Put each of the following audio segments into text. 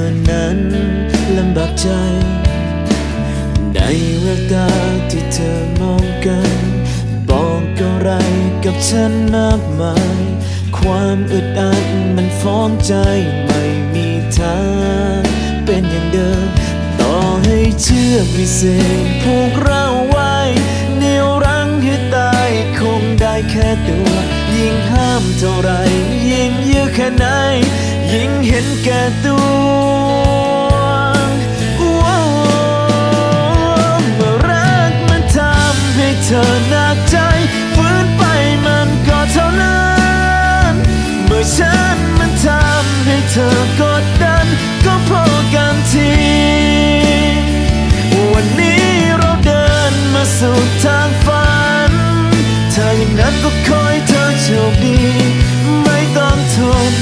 อนั้นลำบากใจ ในแววตาที่เธอมองกัน บอกอะไรกับฉันมากมาย ความอึดอัดมันฟ้องใจไม่มีทางเป็นอย่างเดิม ต่อให้เชื่อวิเศษผูกเราไว้เหนี่วรังให้ตายคงได้แค่ตัว ยิ่งห้ามเท่าไร ยิ่งเยอะแค่ไหน ยิ่งเห็นแก่ตัว ก็คอยเธอโชคดี ไม่ต้องทน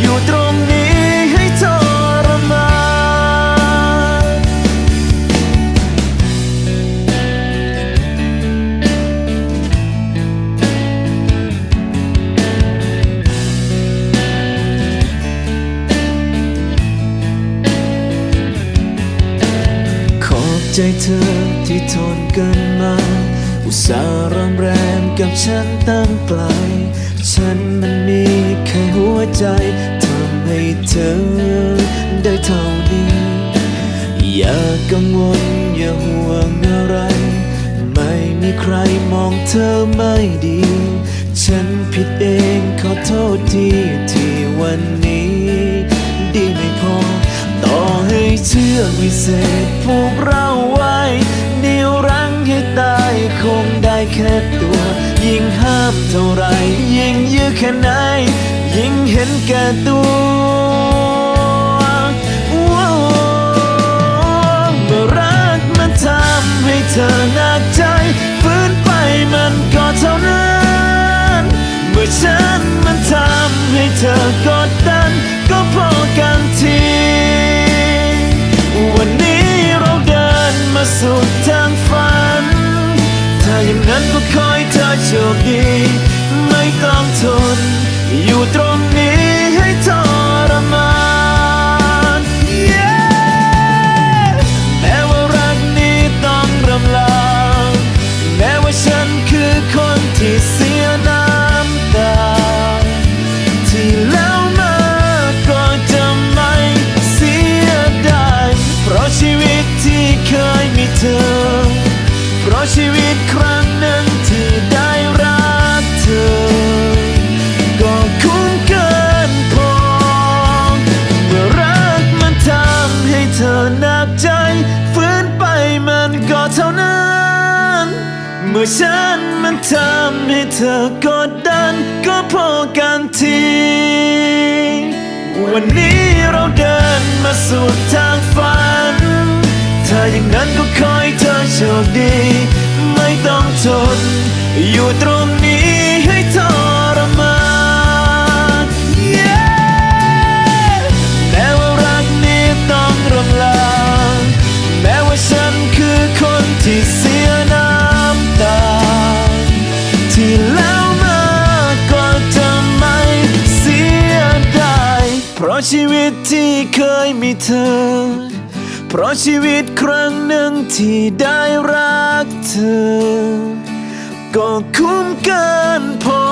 อยู่ตรงนี้ให้ทรมานขอบใจเธอที่ทนกันมา สารำแรมกับฉันตั้งไกล ฉันมันมีแค่หัวใจทำให้เธอได้เท่านี้ อย่ากังวลอย่าห่วงอะไร ไม่มีใครมองเธอไม่ดี ฉันผิดเองขอโทษทีที่วันนี้ ดีไม่พอ ต่อให้เชื่อวิเศษผูกเราไว้เหนียว แค่ตัว ยิ่งห้ามเท่าไรยิ่งยื้อแค่ไหน ยิ่งเห็นแก่ตัวเมื่อรักมันทำให้เธอหนักใจฝืนไปมันก็เท่านั้น เมื่อฉันมันทำให้เธอกดดัน ก็พอ ก็คอยเธอโชคดี ไม่ต้องทน อยู่ตรงนี้ให้ทรมาน Yeah แม้ว่ารักนี้ต้องรำลา แม้ว่าฉันคือคนที่เสียน้ำตา ที่แล้วมาก็จะไม่เสียดายเพราะชีวิตที่เคยมีเธอ เพราะชีวิตคร ฉันมันทำให้เธอกดดันก็พอกันที วันนี้เราเดินมาสู่ทางฝันถ้าอย่างนั้นก็คอยเธอโชคดี ไม่ต้องทนอยู่ตรง ชีวิตที่เคยมีเธอ เพราะชีวิตครั้งหนึ่งที่ได้รักเธอ ก็คุ้มเกินพอ